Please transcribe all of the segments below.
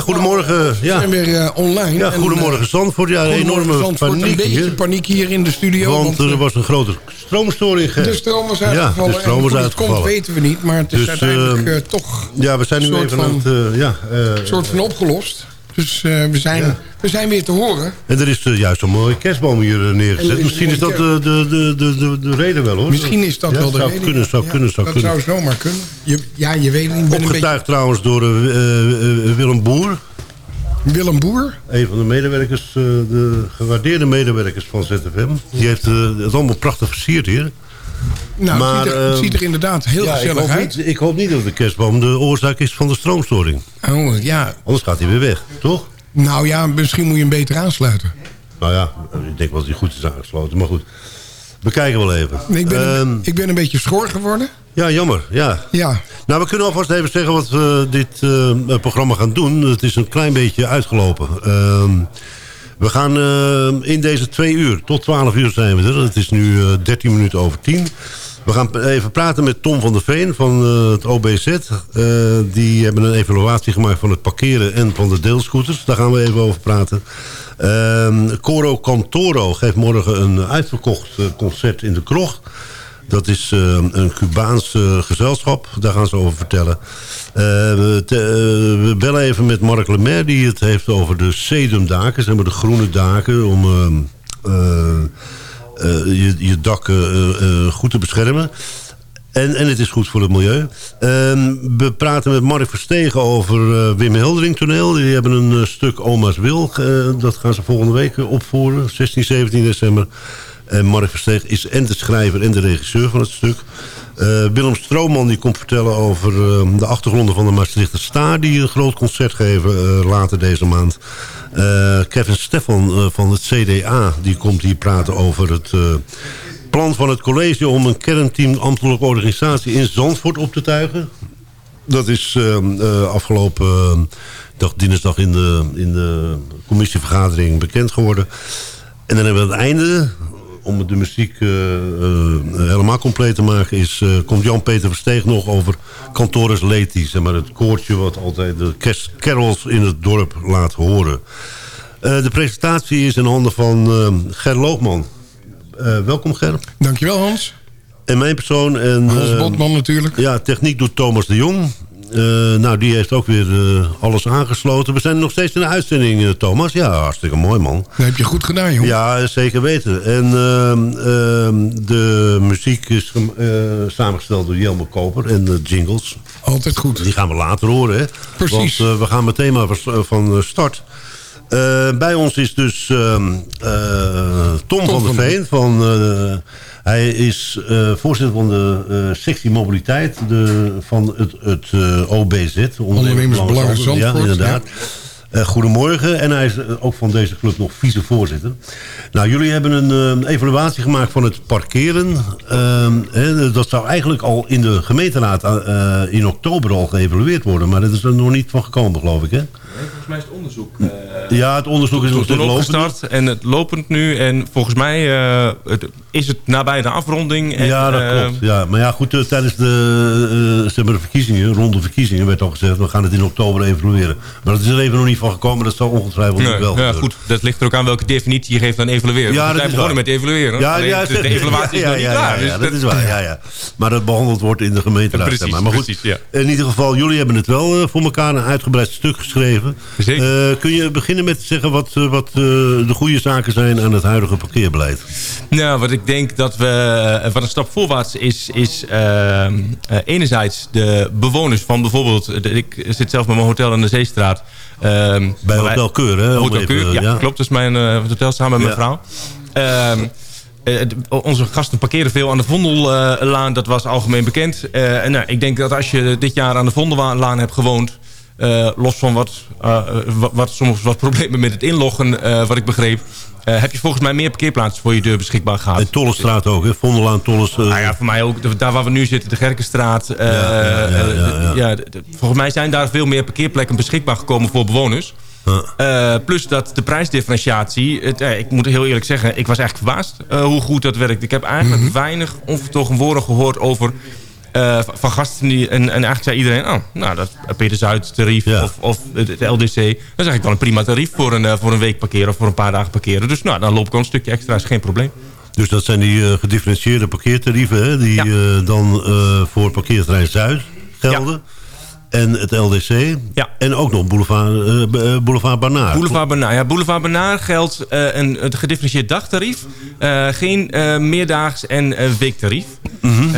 Ja, goedemorgen. We Ja, zijn weer eh, online. ja En, goedemorgen eh, Zandvoort. Ja, goedemorgen, enorme Zandvoort. paniek Een beetje hier. paniek hier in de studio. Want Want, er eh, was een grote stroomstoring. De stroom was Ja, uitgevallen. de stroom was het komt uitgevallen. weten we niet. Maar het is Dus, uiteindelijk eh, eh, toch Ja, we zijn nu even van- aan het... eh, ja, eh, soort van opgelost. Dus eh, we, zijn, Ja. we zijn weer te horen. en er is eh, juist een mooie kerstboom hier eh, er neergezet. is Misschien is dat de, de, de, de, de, de reden wel, hoor. Misschien is dat Ja, wel de zou reden. Kunnen, zou Ja, kunnen, zou dat kunnen. zou zomaar kunnen. Je, ja, je weet niet. Opgetuigd trouwens door Willem Boer. beetje Willem Boer. Een van de medewerkers, de gewaardeerde medewerkers van ZFM. Die heeft het allemaal prachtig versierd hier. Nou, Maar, het, ziet er, het eh, ziet er inderdaad heel Ja, ik gezellig hoop, uit. niet, ik hoop niet dat de kerstboom de oorzaak is van de stroomstoring. Oh, ja. Anders gaat hij weer weg, toch? Nou ja, misschien moet je hem beter aansluiten. Nou ja, ik denk wel dat hij goed is aangesloten. Maar goed, we kijken wel even. Ik ben, Ehm, een, ik ben een beetje schor geworden. ja, jammer. Ja. Ja, Nou, we kunnen alvast even zeggen wat we dit eh, programma gaan doen. Het is een klein beetje uitgelopen. Ehm, we gaan eh, in deze twee uur, tot 12 uur zijn we er. Het is nu eh 13 minuten over 10. We gaan even praten met Tom van der Veen van eh, het OBZ. Eh, die hebben een evaluatie gemaakt van het parkeren en van de deelscooters. Daar gaan we even over praten. Ehm Coro Cantoro geeft morgen een uitverkocht eh, concert in de krocht. Dat is eh, een Cubaans gezelschap. Daar gaan ze over vertellen. Eh, we, eh, we bellen even met Mark Lemaire. Die het heeft over de sedumdaken. Zeg maar de groene daken. Om je, je dak goed te beschermen. En, en het is goed voor het milieu. Ehm, we praten met Mark Verstegen over Wim Heldering toneel. Die hebben een stuk Oma's Wil. dat gaan ze volgende week opvoeren. 16, 17 december. En Mark Versteeg is en de schrijver en de regisseur van het stuk. Eh, Willem Strooman die komt vertellen over eh, de achtergronden van de Maastrichter Staar... die een groot concert geven eh, later deze maand. Kevin Stefan van het CDA die komt hier praten over het... plan van het college om een kernteam ambtelijke organisatie in Zandvoort op te tuigen. Dat is afgelopen dag, dinsdag in de, in de commissievergadering bekend geworden. En dan hebben we het einde, om de muziek eh, eh, helemaal compleet te maken... Is, eh, komt Jan-Peter Versteeg nog over Cantores Leti. Zeg maar het koortje wat altijd de kerstcarols in het dorp laat horen. De presentatie is in handen van Ger Loogman. Welkom Ger. dankjewel Hans. En mijn persoon. En, Hans Botman natuurlijk. Ja, techniek doet Thomas de Jong. Eh, nou, die heeft ook weer eh, alles aangesloten. We zijn nog steeds in de uitzending, eh, Thomas. Ja, hartstikke mooi, man. Dat heb je goed gedaan, joh. Ja, zeker weten. En ehm, ehm, de muziek is samengesteld door Jelmer Koper en de jingles. Altijd goed. Die gaan we later horen, hè? Precies. Want we gaan meteen maar van, start. Bij ons is dus ehm, eh, Tom, van der Veen. Van, hij is eh, voorzitter van de eh, sectie mobiliteit de, van het, het eh, OBZ. Ondernemersbelangen Zandvoort, Ja, inderdaad. Goedemorgen. En hij is ook van deze club nog vicevoorzitter. Nou, jullie hebben een evaluatie gemaakt van het parkeren. Ehm, hè, dat zou eigenlijk al in de gemeenteraad in oktober al geëvalueerd worden. Maar dat is er nog niet van gekomen, geloof ik, hè? Volgens mij is het onderzoek uh, Ja, het onderzoek is nog steeds lopend. en het lopend nu. En volgens mij eh, het, is het nabij de afronding. En, Ja, dat eh, klopt. Ja. Maar ja, goed, eh, tijdens de, eh, zeg maar de verkiezingen, ronde verkiezingen, werd al gezegd... we gaan het in oktober evalueren. Maar dat is er even nog niet van gekomen. Dat zal ongetwijfeld nee, niet wel ja, gebeuren. goed, dat ligt er ook aan welke definitie je geeft aan evalueren. Ja, we is zijn begonnen waar. met evalueren. Ja, Alleen ja, de, de evaluatie is ja, nog niet ja, klaar. Ja, ja, dus dat is waar. Ja, ja. Maar dat behandeld wordt in de gemeenteraad. Precies, zeg maar. maar goed, precies, ja. in ieder geval, jullie hebben het wel eh, voor elkaar een uitgebreid stuk geschreven. Zeker. Eh, kun je beginnen met zeggen wat, eh, wat eh, de goede zaken zijn aan het huidige parkeerbeleid? Nou, wat ik denk dat we van een stap voorwaarts is, is eh, eh, enerzijds de bewoners van bijvoorbeeld, de- ik zit zelf met mijn hotel aan de Zeestraat. eh, Bij Hotel Keur, hè? Hotel even, ja, ja. klopt. Dat is mijn hotel samen met Ja. mijn vrouw. Ehm, eh, onze gasten parkeren veel aan de Vondellaan. dat was algemeen bekend. En nou, ik denk dat als je dit jaar aan de Vondellaan hebt gewoond... eh, los van wat, eh, wat, wat, soms wat problemen met het inloggen, eh, wat ik begreep... eh, heb je volgens mij meer parkeerplaatsen voor je deur beschikbaar gehad. En Tollenstraat ook, hè? Vondelaan, Tolles. eh, Nou ja, voor mij ook. Daar waar we nu zitten, de Gerkenstraat. eh, ja, eh, volgens mij zijn daar veel meer parkeerplekken beschikbaar gekomen voor bewoners. Eh, plus dat de prijsdifferentiatie... Het, eh, ik moet heel eerlijk zeggen, ik was eigenlijk verbaasd eh, hoe goed dat werkt. Ik heb eigenlijk weinig onvertogen woorden gehoord over... van gasten. Die, en, en eigenlijk zei iedereen, oh, nou, dat Peter Zuid tarief of, of het LDC. Dat is eigenlijk wel een prima tarief voor een, voor een week parkeren of voor een paar dagen parkeren. Dus nou, dan loop ik al een stukje extra, is geen probleem. Dus dat zijn die gedifferentieerde parkeertarieven hè, die dan voor parkeerterrein Zuid gelden en het LDC. Ja. En ook nog Boulevard, uh, Boulevard Banaar. Boulevard Banaar. Ja, Boulevard Banaar geldt uh, een, gedifferentieerd dagtarief. Uh, geen meerdaags- en weektarief. Mm -hmm.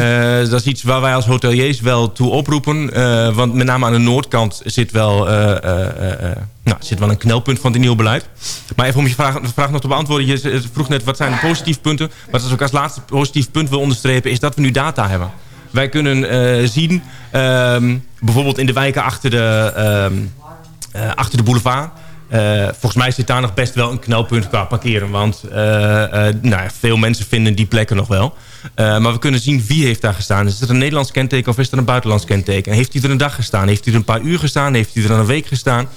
dat is iets waar wij als hoteliers wel toe oproepen. want met name aan de noordkant zit wel, nou, zit wel een knelpunt van dit nieuw beleid. Maar even om je vraag, vraag nog te beantwoorden. Je vroeg net wat zijn de positieve punten. Maar dat is ook als laatste positief punt wil onderstrepen... is dat we nu data hebben. Wij kunnen uh, zien, um, bijvoorbeeld in de wijken achter de, um, uh, achter de boulevard... Uh, volgens mij zit daar nog best wel een knelpunt qua parkeren. Want nou, veel mensen vinden die plekken nog wel. maar we kunnen zien wie heeft daar gestaan. Is het een Nederlands kenteken of is het een buitenlands kenteken? Heeft hij er een dag gestaan? Heeft hij er een paar uur gestaan? Heeft hij er een week gestaan?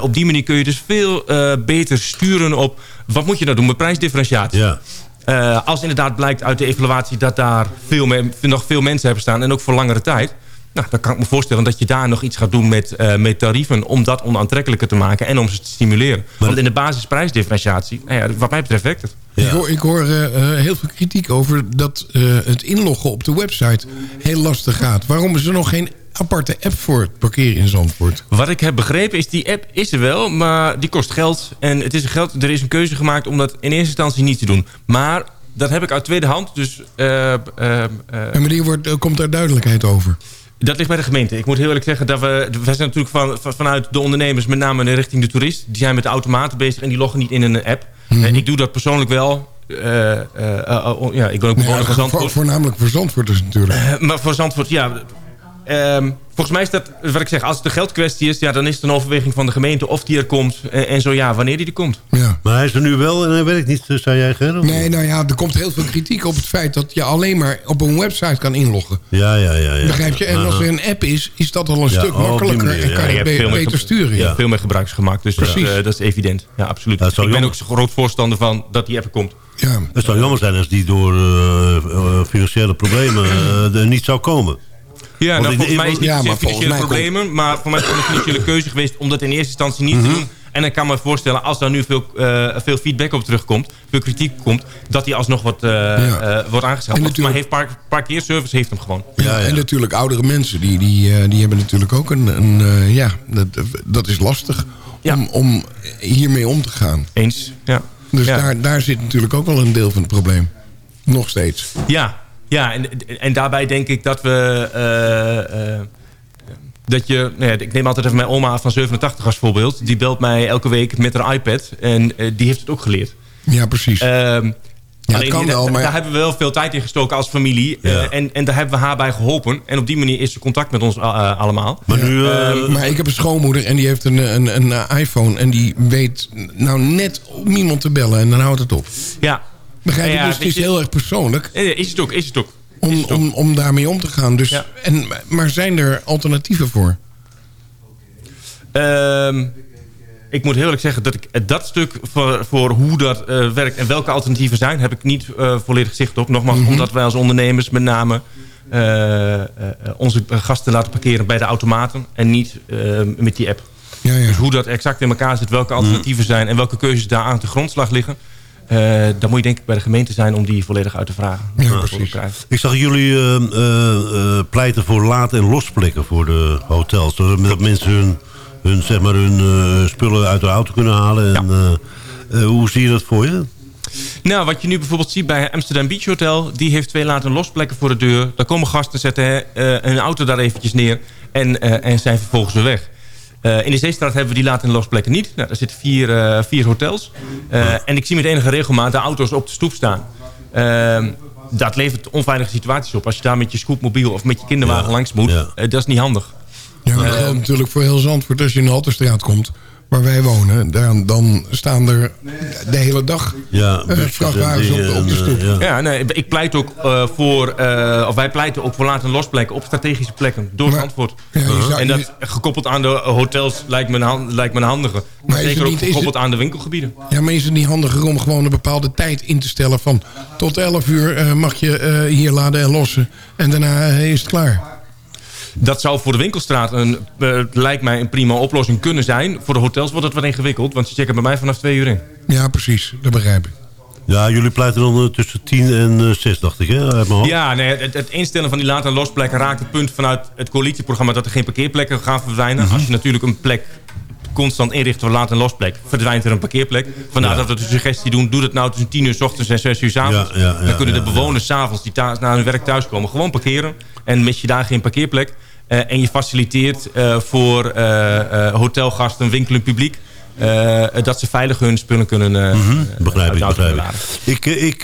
op die manier kun je dus veel beter sturen op... wat moet je nou doen met prijsdifferentiatie? Ja. Uh, als inderdaad blijkt uit de evaluatie dat daar veel meer, nog veel mensen hebben staan... en ook voor langere tijd... Nou, dan kan ik me voorstellen dat je daar nog iets gaat doen met, uh, met tarieven... om dat onaantrekkelijker te maken en om ze te stimuleren. Want in de basisprijsdifferentiatie, nou ja, wat mij betreft werkt het. Ja. Ik hoor, ik hoor uh, heel veel kritiek over dat het inloggen op de website heel lastig gaat. Waarom is er nog geen aparte app voor het parkeren in Zandvoort. Wat ik heb begrepen is, die app is er wel, maar die kost geld. En het is geld, er is een keuze gemaakt om dat in eerste instantie niet te doen. Maar dat heb ik uit tweede hand. Dus, uh, uh, en wanneer wordt, komt daar duidelijkheid over? Dat ligt bij de gemeente. Ik moet heel eerlijk zeggen dat we... We zijn natuurlijk van, vanuit de ondernemers, met name richting de toerist. Die zijn met de automaten bezig en die loggen niet in een app. Mm -hmm. Ik doe dat persoonlijk wel. Uh, uh, uh, ja, ik ben ook ja, voor Zandvoort. voornamelijk voor Zandvoort dus natuurlijk. maar voor Zandvoort, ja Um, volgens mij is dat, wat ik zeg, als het een geldkwestie is... Ja, dan is het een overweging van de gemeente of die er komt. En, en zo ja, wanneer die er komt. Ja. Maar hij is er nu wel en hij werkt niet, eh, zei jij, Ger? Nee, nou ja, er komt heel veel kritiek op het feit... dat je alleen maar op een website kan inloggen. Ja, ja, ja. ja. Begrijp je? En als er een app is, is dat al een stuk oh, makkelijker... en kan je, je be beter sturen. Ja. Veel meer gebruiksgemaakt, dus dat, uh, dat, is evident. Ja, absoluut. ik ben ook groot voorstander van dat die app komt. Ja. Het zou jammer zijn als die door uh, financiële problemen er niet zou komen. Ja, nou, volgens mij is het niet ja, financiële problemen. Maar voor mij is het een financiële keuze geweest om dat in eerste instantie niet te mhm. doen. En ik kan me voorstellen, als daar nu veel, uh, veel feedback op terugkomt, veel kritiek komt, dat die alsnog wat, uh, ja. uh, wordt aangeschaft. Maar heeft park, parkeerservice heeft hem gewoon. Ja, ja, en natuurlijk oudere mensen, die, die, die hebben natuurlijk ook een, een ja, dat, dat is lastig om, om hiermee om te gaan. Eens, ja. Dus Daar, daar zit natuurlijk ook wel een deel van het probleem. Nog steeds. Ja, ja, en, en daarbij denk ik dat we... Uh, uh, dat je, nou ja, ik neem altijd even mijn oma van 87 als voorbeeld. Die belt mij elke week met haar iPad. En uh, die heeft het ook geleerd. Ja, precies. Ehm, ja, kan wel, maar... Daar hebben we wel veel tijd in gestoken als familie. Ja. en, en daar hebben we haar bij geholpen. En op die manier is ze contact met ons uh, allemaal. Maar, nu, uh, maar ik heb een schoonmoeder en die heeft een, een, een iPhone. En die weet nou net om iemand te bellen. En dan houdt het op. Ja, Begrijp je? dus het is heel erg persoonlijk. Is het ook, is het ook. Om, om, om daarmee om te gaan. Dus, en, maar zijn er alternatieven voor? Um, ik moet heel eerlijk zeggen dat ik dat stuk voor, voor hoe dat uh, werkt en welke alternatieven zijn, heb ik niet uh, volledig zicht op. Nogmaals, mm -hmm. omdat wij als ondernemers met name uh, onze gasten laten parkeren bij de automaten en niet met die app. Ja, ja. Dus hoe dat exact in elkaar zit, welke alternatieven mm. zijn en welke keuzes daar aan de grondslag liggen. Uh, dan moet je denk ik bij de gemeente zijn om die volledig uit te vragen. Ja, ik zag jullie uh, uh, pleiten voor laat- en losplekken voor de hotels. Zodat mensen hun, hun, zeg maar hun spullen uit de auto kunnen halen. En, hoe zie je dat voor je? Nou, wat je nu bijvoorbeeld ziet bij Amsterdam Beach Hotel... die heeft twee laat- en losplekken voor de deur. Daar komen gasten, zetten een auto daar eventjes neer... en, en zijn vervolgens weer weg. Uh, in de Zeestraat hebben we die laten losplekken niet. Nou, daar zitten vier, uh, vier hotels. Uh, en ik zie met enige regelmaat de auto's op de stoep staan. Ehm, dat levert onveilige situaties op. Als je daar met je scootmobiel of met je kinderwagen langs moet. Ja. dat is niet handig. Ja, dat geldt natuurlijk voor heel Zandvoort. Als je in de Halterstraat komt waar wij wonen... Dan, dan staan er de hele dag Ja, eh, en vrachtwagens op, de- dingen op de stoep. eh, ja. Ja, nee, ik pleit ook eh, voor, eh, of wij pleiten ook voor laten en losplekken op strategische plekken door Maar- Zandvoort. Ja, je zou- en dat gekoppeld aan de hotels lijkt me een, lijkt me een handige. Maar zeker ook niet- is gekoppeld het- aan de winkelgebieden. Ja, maar is het niet handiger om gewoon een bepaalde tijd in te stellen... van tot 11 uur eh, mag je eh, hier laden en lossen... en daarna eh, is het klaar. Dat zou voor de winkelstraat een, eh, lijkt mij een prima oplossing kunnen zijn. Voor de hotels wordt het wat ingewikkeld, want ze checken bij mij vanaf twee uur in. Ja, precies. Dat begrijp ik. Ja, jullie pleiten dan eh, tussen 10 en eh 6, dacht ik, hè? Uit mijn hoofd. Ja, nee, het, het instellen van die later losplekken raakt het punt vanuit het coalitieprogramma dat er geen parkeerplekken gaan verdwijnen. Als je natuurlijk een plek constant inricht voor later losplek, verdwijnt er een parkeerplek. Vandaar Ja. dat we de suggestie doen, doe dat nou tussen 10 uur s ochtends en 6 uur s avonds. Ja, ja, ja, Dan kunnen de bewoners s s'avonds die naar hun werk thuiskomen gewoon parkeren. En mis je daar geen parkeerplek. Eh, en je faciliteert eh, voor eh, eh, hotelgasten, winkelend publiek... eh, dat ze veilig hun spullen kunnen eh Mhm, Begrijp ik, begrijp ik. Ik, ik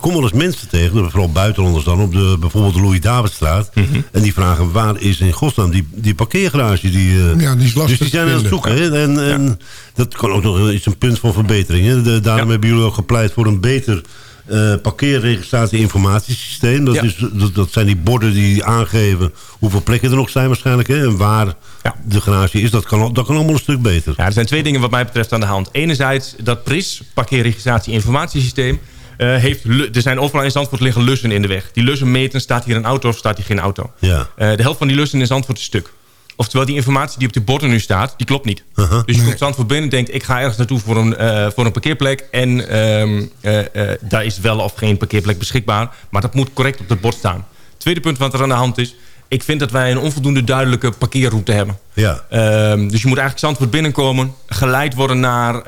kom wel eens mensen tegen, vooral buitenlanders dan, op de, bijvoorbeeld de Louis-Davidstraat. Mhm. En die vragen, waar is in godsnaam die, die parkeergarage? Die, eh, Ja, die is lastig dus die zijn aan het zoeken. Hè? En, en dat kan ook nog iets een punt van verbetering. Hè? De- daarom Ja. hebben jullie ook gepleit voor een beter eh parkeerregistratie-informatiesysteem. Dat, Ja. is, dat, dat zijn die borden die aangeven hoeveel plekken er nog zijn waarschijnlijk. Hè? En waar Ja. de garage is. Dat kan, dat kan allemaal een stuk beter. Ja, er zijn twee dingen wat mij betreft aan de hand. Enerzijds dat PRIS, parkeerregistratie informatiesysteem... eh, heeft, er zijn overal in Zandvoort liggen lussen in de weg. Die lussen meten, staat hier een auto of staat hier geen auto. Ja. Eh, de helft van die lussen in Zandvoort is stuk. Oftewel, die informatie die op de borden nu staat, die klopt niet. Dus je komt Zandvoort binnen en denkt... ik ga ergens naartoe voor een, eh, voor een parkeerplek... en ehm, eh, eh, daar is wel of geen parkeerplek beschikbaar. Maar dat moet correct op het bord staan. Tweede punt wat er aan de hand is... ik vind dat wij een onvoldoende duidelijke parkeerroute hebben. Ja. Ehm, dus je moet eigenlijk Zandvoort binnenkomen... geleid worden naar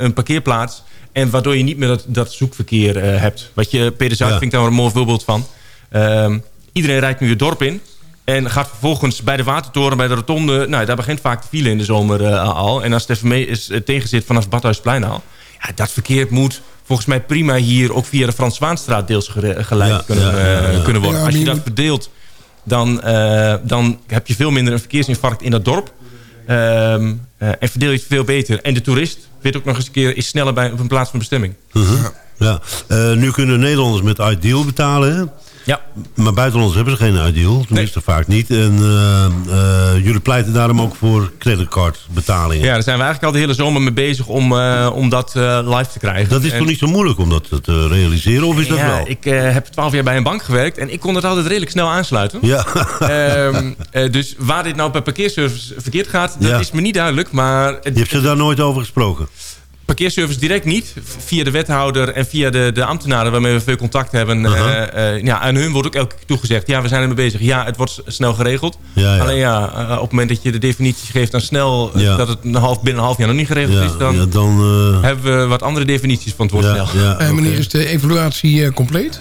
een- parkeerplaats... en waardoor je niet meer dat, dat zoekverkeer hebt. Wat je, Peter Zuid Ja. vind ik daar een mooi voorbeeld van. Ehm, iedereen rijdt nu het dorp in... En gaat vervolgens bij de watertoren, bij de rotonde... Nou, daar begint vaak de file in de zomer eh, al. En als het even mee is, eh, tegenzit vanaf het Badhuisplein al... Ja, dat verkeer moet volgens mij prima hier... ook via de Frans Zwaanstraat deels geleid Ja, kunnen, ja, ja, eh, kunnen worden. Ja, als je dat verdeelt, dan, eh, dan heb je veel minder een verkeersinfarct in dat dorp. Ehm, eh, en verdeel je het veel beter. En de toerist, weet ook nog eens een keer... is sneller bij, op een plaats van bestemming. Mhm. Ja. Eh, nu kunnen Nederlanders met Ideal betalen. Hè? Ja, Maar buitenlanders hebben ze geen Ideal. Tenminste vaak niet. En eh, eh, jullie pleiten daarom ook voor creditcardbetalingen. ja, daar zijn we eigenlijk al de hele zomer mee bezig... om, eh, om dat live te krijgen. Dat is En- toch niet zo moeilijk om dat te realiseren? Of is dat ja, wel? ik heb twaalf jaar bij een bank gewerkt... en ik kon het altijd redelijk snel aansluiten. Ja. Ehm, eh, dus waar dit nou bij parkeerservice verkeerd gaat... dat Ja. is me niet duidelijk. Maar het, Je hebt ze daar nooit over gesproken? Parkeerservice direct niet. Via de wethouder en via de, de ambtenaren waarmee we veel contact hebben. Eh, ja, aan hun wordt ook elke keer toegezegd. Ja, we zijn ermee bezig. Ja, het wordt snel geregeld. Ja, ja. Alleen ja, eh, op het moment dat je de definitie geeft aan snel... Ja. dat het een half, binnen een half jaar nog niet geregeld Ja, is... dan ja, dan... hebben we wat andere definities van het woord ja, snel. ja, En wanneer is de evaluatie eh, compleet?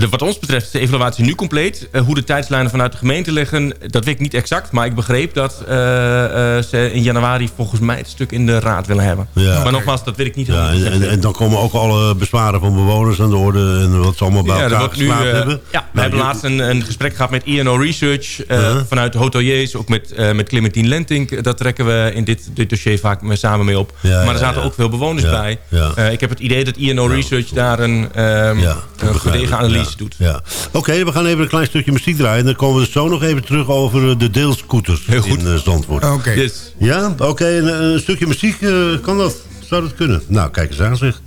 De- wat ons betreft is de evaluatie nu compleet. Eh, hoe de tijdslijnen vanuit de gemeente liggen, dat weet ik niet exact. Maar ik begreep dat eh, eh, ze in januari volgens mij het stuk in de raad willen hebben. Ja. Maar nogmaals, dat weet ik niet. Ja, en, helemaal en, en dan komen ook alle bezwaren van bewoners aan de orde... en wat ze allemaal bij Ja, elkaar nu, geslapen eh, hebben. ja, we Nou, hebben laatst een, een gesprek gehad met INO Research eh, Uh-huh. vanuit de hoteliers. Ook met, met Clementine Lentink. Dat trekken we in dit, dit dossier vaak mee- samen mee op. Ja, maar ja, er zaten ja. ook veel bewoners Ja, bij. ja. Ik heb het idee dat INO Research daar een, Ja, een gedegen analyse Ja, doet. Ja. Oké, we gaan even een klein stukje muziek draaien. En dan komen we zo nog even terug over eh, de deelscooters Heel goed. in eh, Zandvoort. Oké. Dus, Ja, oké. een, een stukje muziek, eh, kan dat? Zou dat kunnen? Nou, kijk eens aan zeg.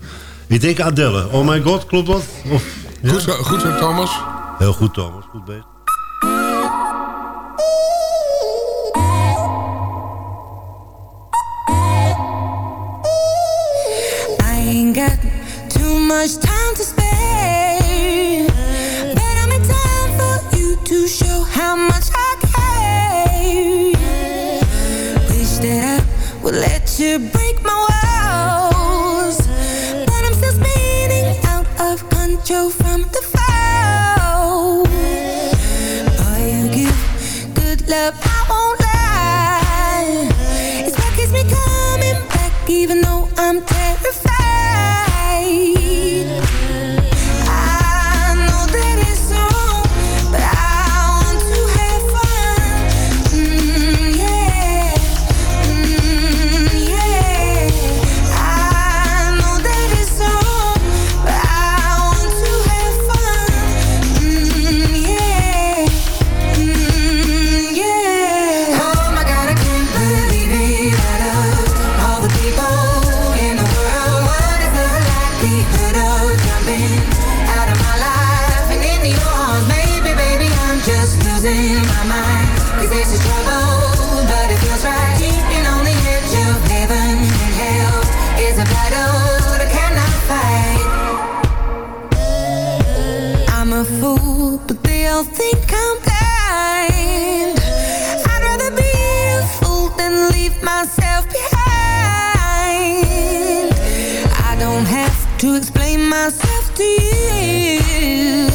Ik denk Adele. Oh my god, klopt dat? Of, ja? Goed, zo, goed zo, Thomas. Heel goed, Thomas. Goed bezig. I ain't got too much time you break my walls, but I'm still spinning out of control myself behind. I don't have to explain myself to you.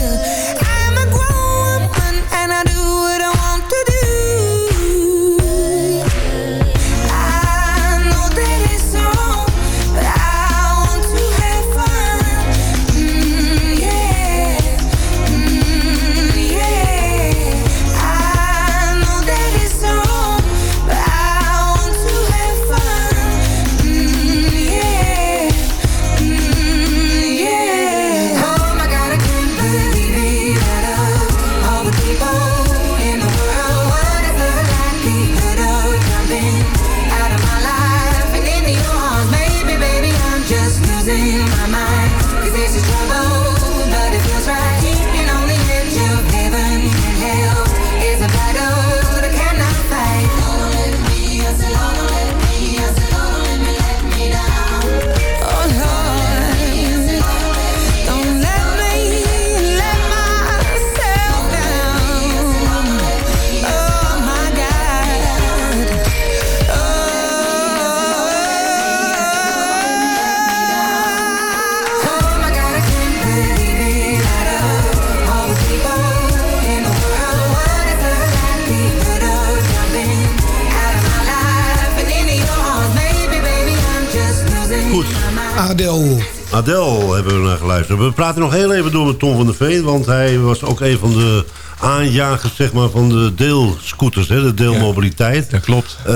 Adel. Adele hebben we naar geluisterd. We praten nog heel even door met Tom van der Veen... want hij was ook een van de aanjagers zeg maar, van de deelscooters, hè, de deelmobiliteit. Dat klopt. Ehm,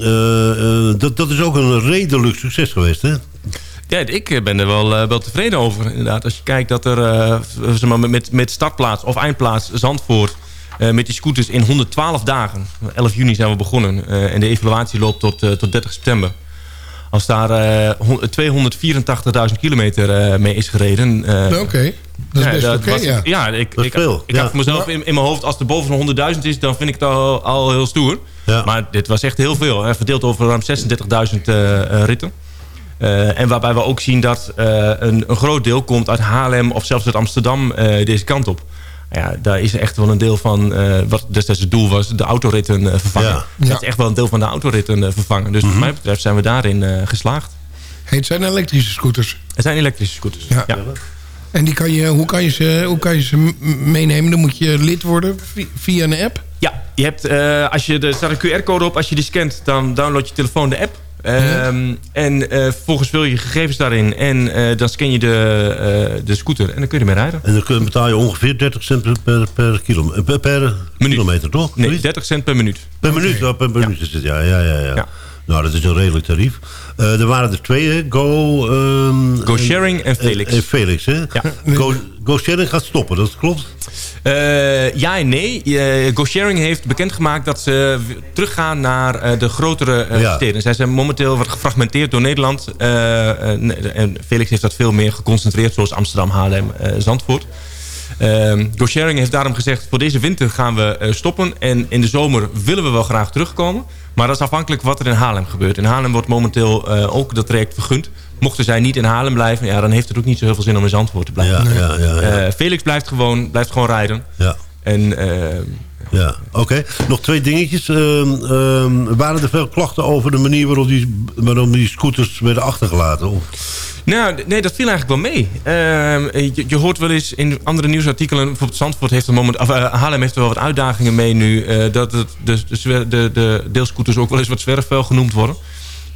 eh, eh, dat, dat is ook een redelijk succes geweest, hè? Ja, ik eh, ben er wel, eh, wel tevreden over. Inderdaad, als je kijkt dat er eh, zeg maar, met, met startplaats of eindplaats Zandvoort... eh, met die scooters in 112 dagen, 11 juni zijn we begonnen... eh, en de evaluatie loopt tot, eh, tot 30 september. Als daar eh, hon- 284.000 kilometer eh, mee is gereden... eh, Oké, dat is best oké, ja. ja, ik, ik, veel, ik ja. had voor mezelf in, in mijn hoofd... als het boven de 100.000 is, dan vind ik het al, al heel stoer. Ja. Maar dit was echt heel veel. Hè, verdeeld over ruim 36.000 eh, eh, ritten. Eh, en waarbij we ook zien dat eh, een, een groot deel komt uit Haarlem... of zelfs uit Amsterdam eh, deze kant op. Ja, daar is echt wel een deel van, eh, wat destijds het doel was... de autoritten eh, vervangen. Ja. Is echt wel een deel van de autoritten eh, vervangen. Dus wat mij betreft zijn we daarin eh, geslaagd. Hey, het zijn elektrische scooters. Het zijn elektrische scooters. Ja. ja. En die kan je, hoe, kan je ze, hoe kan je ze meenemen? Dan moet je lid worden vi- via een app. Ja, je hebt, eh, als je, er staat een QR-code op. Als je die scant, dan download je telefoon de app. Ehm, En eh, vervolgens vul je gegevens daarin. En eh, dan scan je de, eh, de scooter. En dan kun je ermee rijden. En dan betaal je ongeveer 30 cent per, per, per, kilo, per, per kilometer, toch? Nee, Zoiets? 30 cent per minuut. Per minuut, ja, per minuut is het, ja. ja, ja, ja. Ja. Nou, dat is een redelijk tarief. Eh, er waren er twee, hè? Go... Go Sharing en Felix. En, Felix, hè? Ja. Go, Go Sharing gaat stoppen, dat klopt. Eh, ja en nee. Uh, GoSharing heeft bekendgemaakt dat ze teruggaan naar eh, de grotere eh, Ja. steden. Zij zijn momenteel wat gefragmenteerd door Nederland. eh, eh, en Felix heeft dat veel meer geconcentreerd, zoals Amsterdam, Haarlem, eh, Zandvoort. Ehm GoSharing heeft daarom gezegd... voor deze winter gaan we eh, stoppen. En in de zomer willen we wel graag terugkomen. Maar dat is afhankelijk wat er in Haarlem gebeurt. In Haarlem wordt momenteel eh, ook dat traject vergund. Mochten zij niet in Haarlem blijven... Ja, dan heeft het ook niet zo heel veel zin om in Zandvoort te blijven. Ja, ja, ja. ja, Eh, Felix blijft gewoon, blijft gewoon rijden. ja. En eh, Ja, oké. Nog twee dingetjes. Ehm, ehm, waren er veel klachten over de manier waarop die, waarop die scooters werden achtergelaten? Of? nou, nee, dat viel eigenlijk wel mee. Ehm, je, je hoort wel eens in andere nieuwsartikelen... bijvoorbeeld Zandvoort heeft een moment... of eh, Haarlem heeft er wel wat uitdagingen mee nu... eh, dat het, de, de, de, de deelscooters ook wel eens wat zwerfvuil genoemd worden.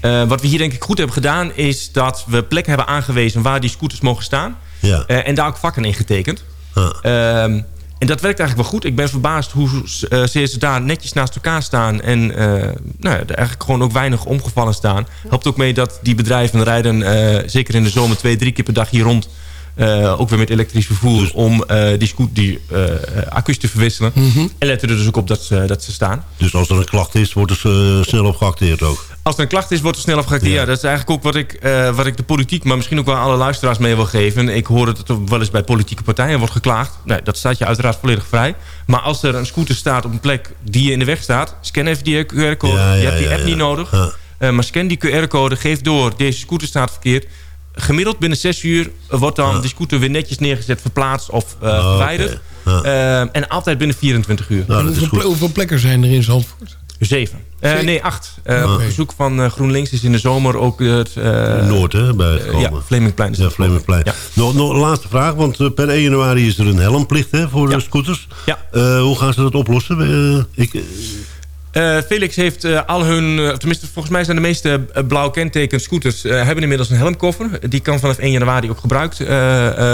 Eh, wat we hier denk ik goed hebben gedaan... is dat we plekken hebben aangewezen waar die scooters mogen staan. Ja. En daar ook vakken in getekend. Ah. En dat werkt eigenlijk wel goed. Ik ben verbaasd hoe eh, zeer ze daar netjes naast elkaar staan. En eh, nou ja, er eigenlijk gewoon ook weinig omgevallen staan. Helpt ook mee dat die bedrijven rijden, eh, zeker in de zomer, twee, drie keer per dag hier rond. Eh, ook weer met elektrisch vervoer... om eh, die, scoot, die uh, accu's te verwisselen. En letten er dus ook op dat, ze dat ze staan. Dus als er een klacht is, wordt er snel op geacteerd ook? Als er een klacht is, wordt er snel op geacteerd. Ja. dat is eigenlijk ook wat ik, wat ik de politiek... maar misschien ook wel alle luisteraars mee wil geven. Ik hoor dat er wel eens bij politieke partijen wordt geklaagd. Nee, dat staat je uiteraard volledig vrij. Maar als er een scooter staat op een plek die je in de weg staat... scan even die QR-code. Ja, je hebt die app niet nodig. maar scan die QR-code, geef door. Deze scooter staat verkeerd gemiddeld binnen 6 uur wordt dan de scooter weer netjes neergezet, verplaatst of uh, verwijderd. Uh, en altijd binnen 24 uur. Nou, hoeveel, hoeveel, plekken zijn er in Zandvoort? Zeven. Uh, nee, acht. Uh, Op bezoek van GroenLinks is in de zomer ook het... Noord, hè? Bij ja, Flemingplein. ja, Flemingplein. Ja. Nog, nog een laatste vraag, want per 1 januari is er een helmplicht hè, voor de scooters. Ja. hoe gaan ze dat oplossen? ik... Uh, Felix heeft uh, al hun, uh, tenminste volgens mij zijn de meeste blauw kenteken scooters... hebben inmiddels een helmkoffer. Die kan vanaf 1 januari ook gebruikt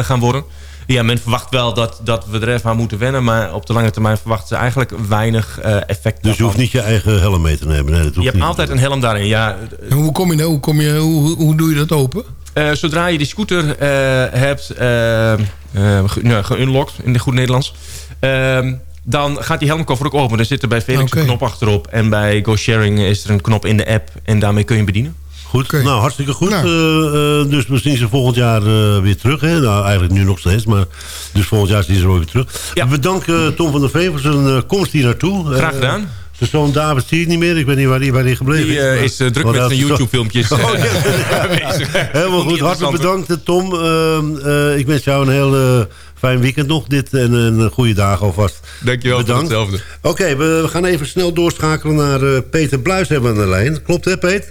gaan worden. Ja, men verwacht wel dat, dat we er even aan moeten wennen... maar op de lange termijn verwachten ze eigenlijk weinig effect Dus je hoeft niet je eigen helm mee te nemen? Nee, dat je hebt altijd een helm daarin, ja. En hoe, kom je, nou, hoe, kom je, hoe, hoe doe je dat open? zodra je die scooter hebt geunlocked, in de goed Nederlands... Ehm, dan gaat die helmkoffer ook open. Er zit er bij Felix een knop achterop. En bij Go Sharing is er een knop in de app. En daarmee kun je hem bedienen. Goed, nou hartstikke goed. Nou. Uh, dus we zien ze volgend jaar uh, weer terug. Hè? Nou, eigenlijk nu nog steeds, maar dus volgend jaar zien ze weer terug. Ja. We danken Tom van der Vee voor zijn komst hier naartoe. Graag gedaan. Zijn zoon David zie je niet meer. Ik weet niet waar hij, waar hij gebleven die, uh, is. druk met zijn YouTube-filmpjes. Oh, Helemaal goed. Hartelijk bedankt, Tom. ik wens jou een heel Fijn weekend nog dit en een goede dag alvast. Dankjewel Bedankt. hetzelfde. Oké, we, gaan even snel doorschakelen naar uh, Peter Bluis hebben aan de lijn. Klopt hè Peter?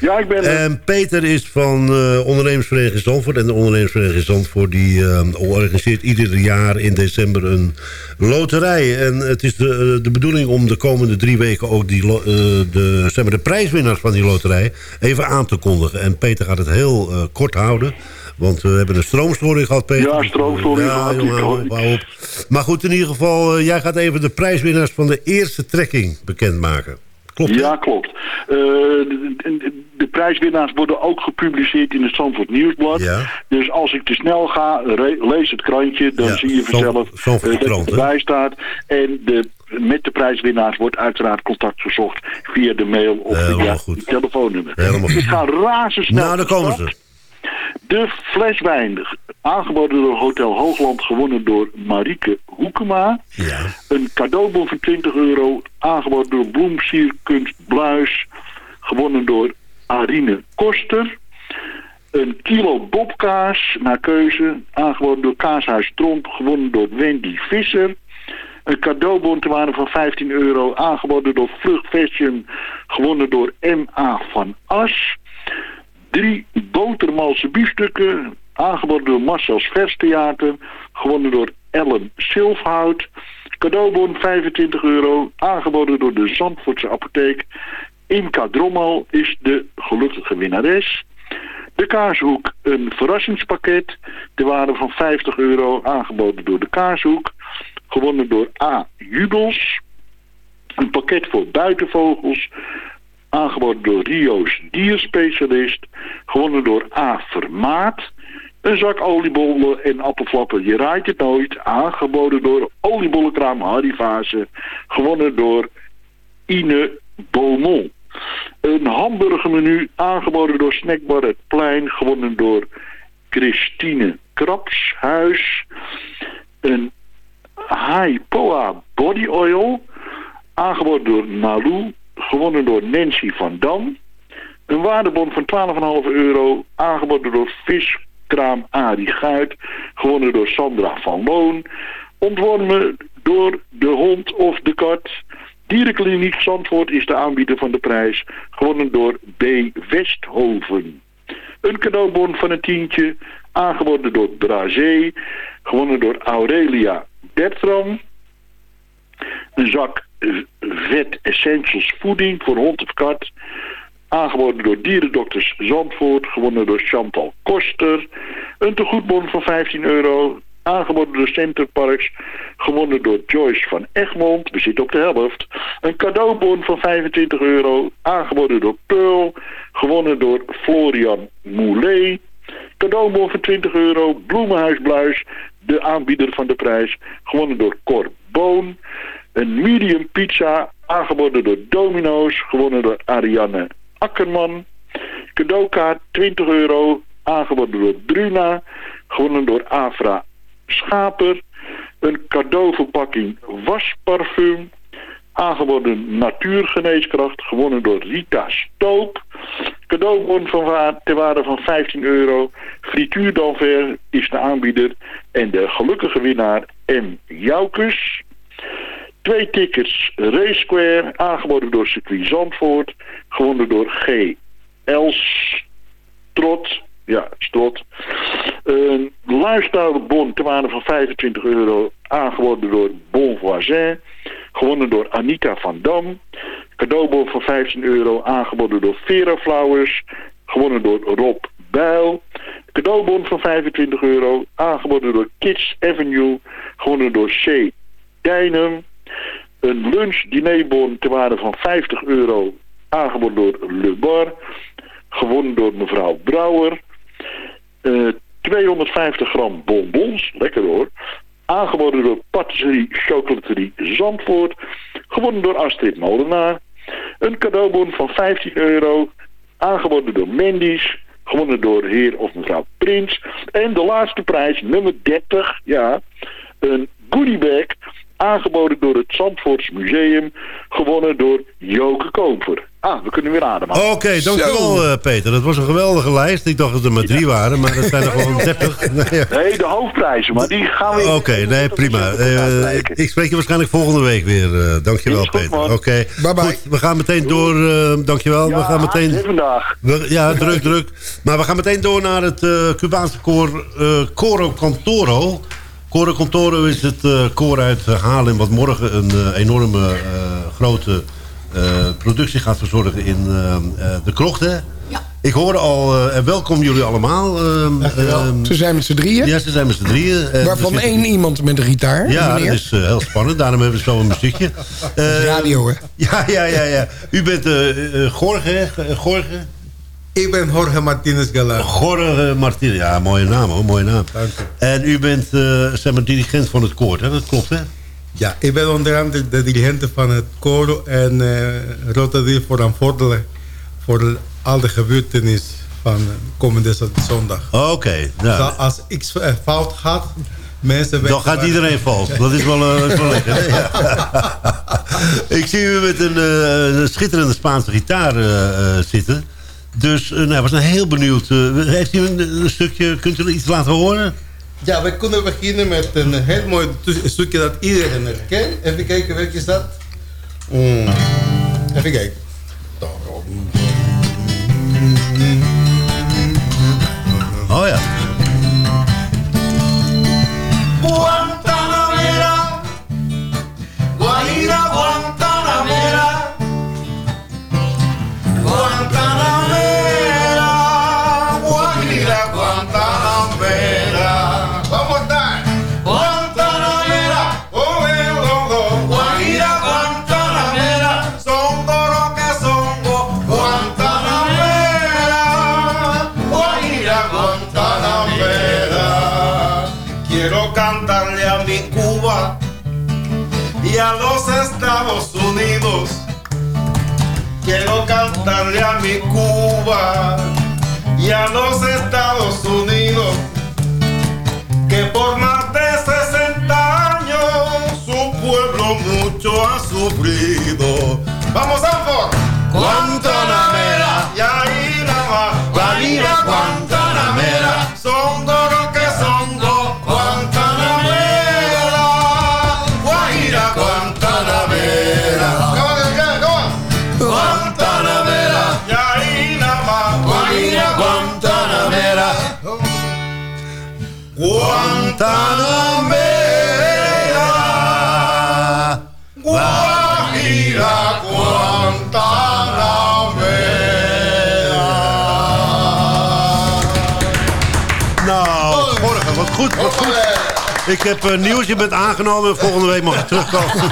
Ja, ik ben er. En Peter is van uh, ondernemersvereniging Zandvoort. En de ondernemersvereniging Zandvoort die uh, organiseert ieder jaar in december een loterij. En het is de, de bedoeling om de komende drie weken ook die, uh, de, zeg maar, de prijswinnaars van die loterij even aan te kondigen. En Peter gaat het heel kort houden. Want we hebben een stroomstoring gehad, Peter. Ja, stroomstoring ja, gehad. Jongen, hou op. Maar goed, in ieder geval, uh, jij gaat even de prijswinnaars van de eerste trekking bekendmaken. Klopt? Ja, klopt. Uh, de, de, de, prijswinnaars worden ook gepubliceerd in het Zandvoort Nieuwsblad. Ja. Dus als ik te snel ga, lees het krantje, dan ja, zie je vanzelf uh, dat erbij staat. En de met de prijswinnaars wordt uiteraard contact gezocht via de mail of via het telefoonnummer. Helemaal goed. Het gaat razendsnel. Nou, dan komen ze. De fles wijn, aangeboden door Hotel Hoogland, gewonnen door Marieke Hoekema. Ja. Een cadeaubon van 20 euro, aangeboden door Bloemsierkunst Bluis, gewonnen door Arine Koster. Een kilo bobkaas, naar keuze, aangeboden door Kaashuis Tromp, gewonnen door Wendy Visser. Een cadeaubon te waarde van 15 euro, aangeboden door Vlug Fashion, gewonnen door M.A. van As. Drie botermalse biefstukken, aangeboden door Marcel's Verstheater, gewonnen door Ellen Silfhout. Cadeaubon 25 euro, aangeboden door de Zandvoortse apotheek. Imka Drommel is de gelukkige winnares. De Kaarshoek een verrassingspakket, de waarde van 50 euro, aangeboden door de Kaarshoek. Gewonnen door A. Jubels. Een pakket voor buitenvogels, aangeboden door Rio's dierspecialist, gewonnen door A. Vermaat. Een zak oliebollen en appelflappen, je raait het nooit, aangeboden door oliebollenkraam Harry Vase, gewonnen door Ine Beaumont. Een hamburgermenu, aangeboden door Snackbar Het Plein, gewonnen door Christine Krapshuis. Een Poa Body Oil, aangeboden door Malou, gewonnen door Nancy van Dam. Een waardebon van 12,5 euro, aangeboden door viskraam Arie Guit, gewonnen door Sandra van Loon. Ontwonnen door de hond of de kat. Dierenkliniek Zandvoort is de aanbieder van de prijs, gewonnen door B. Westhoven. Een cadeaubon van een tientje, aangeboden door Brazé, gewonnen door Aurelia Bertram. Een zak Vet Essentials Voeding voor hond of kat. Aangeboden door Dierendokters Zandvoort. Gewonnen door Chantal Koster. Een tegoedbon van 15 euro. Aangeboden door Centerparks. Gewonnen door Joyce van Egmond. We zitten op de helft. Een cadeaubon van 25 euro. Aangeboden door Pearl. Gewonnen door Florian Moulet. Cadeaubon van 20 euro. Bloemenhuis Bluis, de aanbieder van de prijs. Gewonnen door Cor Boon. Een medium pizza, aangeboden door Domino's. Gewonnen door Ariane Akkerman. Cadeaukaart 20 euro, aangeboden door Bruna. Gewonnen door Afra Schaper. Een cadeauverpakking wasparfum. Aangeboden natuurgeneeskracht, gewonnen door Rita Stoop. Cadeaubon van waarde van 15 euro. Frituur d'Anvers is de aanbieder. En de gelukkige winnaar M. Joukus. Twee tickets Race Square, aangeboden door circuit Zandvoort. Gewonnen door G. Els Trot. Ja, Strot. Een luisterbon ter waarde van 25 euro, aangeboden door Bon Voisin. Gewonnen door Anita van Dam. Cadeaubon van 15 euro, aangeboden door Vera Flowers. Gewonnen door Rob Bijl. Cadeaubon van 25 euro, aangeboden door Kids Avenue. Gewonnen door C. Dijnem. Een lunch-dinerbon ter waarde van 50 euro, aangeboden door Le Bar. Gewonnen door mevrouw Brouwer. Eh, 250 gram bonbons, lekker hoor. Aangeboden door Patisserie Chocolaterie Zandvoort. Gewonnen door Astrid Molenaar. Een cadeaubon van 15 euro. Aangeboden door Mendy's. Gewonnen door heer of mevrouw Prins. En de laatste prijs, nummer 30. Ja, een goodiebag. Aangeboden door het Zandvoorts Museum. Gewonnen door Joke Koper. Ah, we kunnen weer ademen. Oké, dankjewel uh, Peter. Dat was een geweldige lijst. Ik dacht dat er maar drie waren, maar dat zijn er gewoon 30. Nee, ja. Nee, de hoofdprijzen, maar die gaan we... Oké, nee, prima. Uh, ik spreek je waarschijnlijk volgende week weer. Uh, dankjewel, Peter. Oké, okay. bye bye. Goed, we gaan meteen door. Uh, dankjewel. Ja, we gaan meteen. vandaag. We, ja, druk, druk. Maar we gaan meteen door naar het Cubaanse koor Coro Cantoro. Coro Cantoro is het koor uit Haarlem, wat morgen een enorme grote uh, productie gaat verzorgen in uh, de krochten. Ja. Ik hoorde al, en welkom jullie allemaal. ze zijn met z'n drieën? Ja, ze zijn met z'n drieën. Waarvan één iemand met een gitaar, Ja, meneer. dat is heel spannend. Daarom hebben we zo een muziekje. radio, hè? Ja, ja, ja. ja. U bent Jorge, Jorge? Ik ben Jorge Martinez Galan. Jorge Martinez, ja, mooie naam hoor, mooie naam. Dank u. En u bent, zeg maar, dirigent van het koor, hè? Dat klopt, hè? Ja, ik ben onder andere de dirigent van het koor en uh, Rotterdam verantwoordelijk voor al de gebeurtenissen van komende zondag. Oké. Okay, nou. dus als iets fout gaat, mensen... Dan gaat waar... iedereen fout. Dat is wel, uh, is wel lekker. Ja. ik zie u met een, uh, een schitterende Spaanse gitaar zitten. Dus nou, ik was nou heel benieuwd. heeft u een, een, stukje, kunt u iets laten horen? Ja, we kunnen beginnen met een heel mooi stukje dat iedereen herkent. Even kijken, welke is dat? Mm. Even kijken. Oh ja. Y a los Estados Unidos. Quiero cantarle a mi Cuba y a los Estados Unidos que por más de 60 años su pueblo mucho ha sufrido. Vamos a por Guantanamera Guajira Guantanamera Nou, morgen, wat goed, wat goed. Ik heb uh, nieuws, je bent aangenomen. Volgende week mag je terugkomen.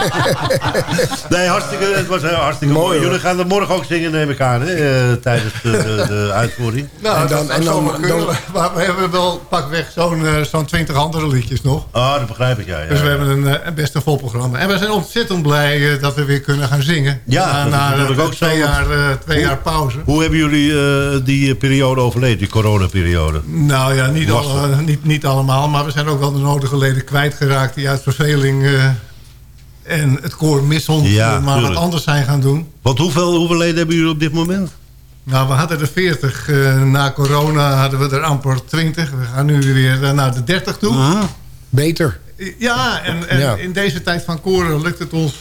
nee, hartstikke, het was heel hartstikke mooi. Jullie gaan er morgen ook zingen, neem ik aan, hè, uh, tijdens de, de, de, uitvoering. Nou, en dan, en dan, dan, maar we hebben wel pakweg zo'n uh, zo'n 20 andere liedjes nog. Ah, dat begrijp ik, ja. ja dus we hebben een, een best een vol programma. En we zijn ontzettend blij dat we weer kunnen gaan zingen. Ja, na, na ook twee, jaar, twee hoe, jaar pauze. Hoe hebben jullie die periode overleefd, die coronaperiode? Nou ja, niet, al, niet, niet allemaal, maar we zijn ook wel de nodige leden kwijtgeraakt... die uit verveling uh, en het koor mishond ja, maar tuurlijk. wat anders zijn gaan doen. Want hoeveel, hoeveel leden hebben jullie op dit moment? Nou, we hadden er 40. Uh, na corona hadden we er amper 20. We gaan nu weer uh, naar de 30 toe. Aha. Beter. Ja, en, en ja. in deze tijd van koren lukt het ons...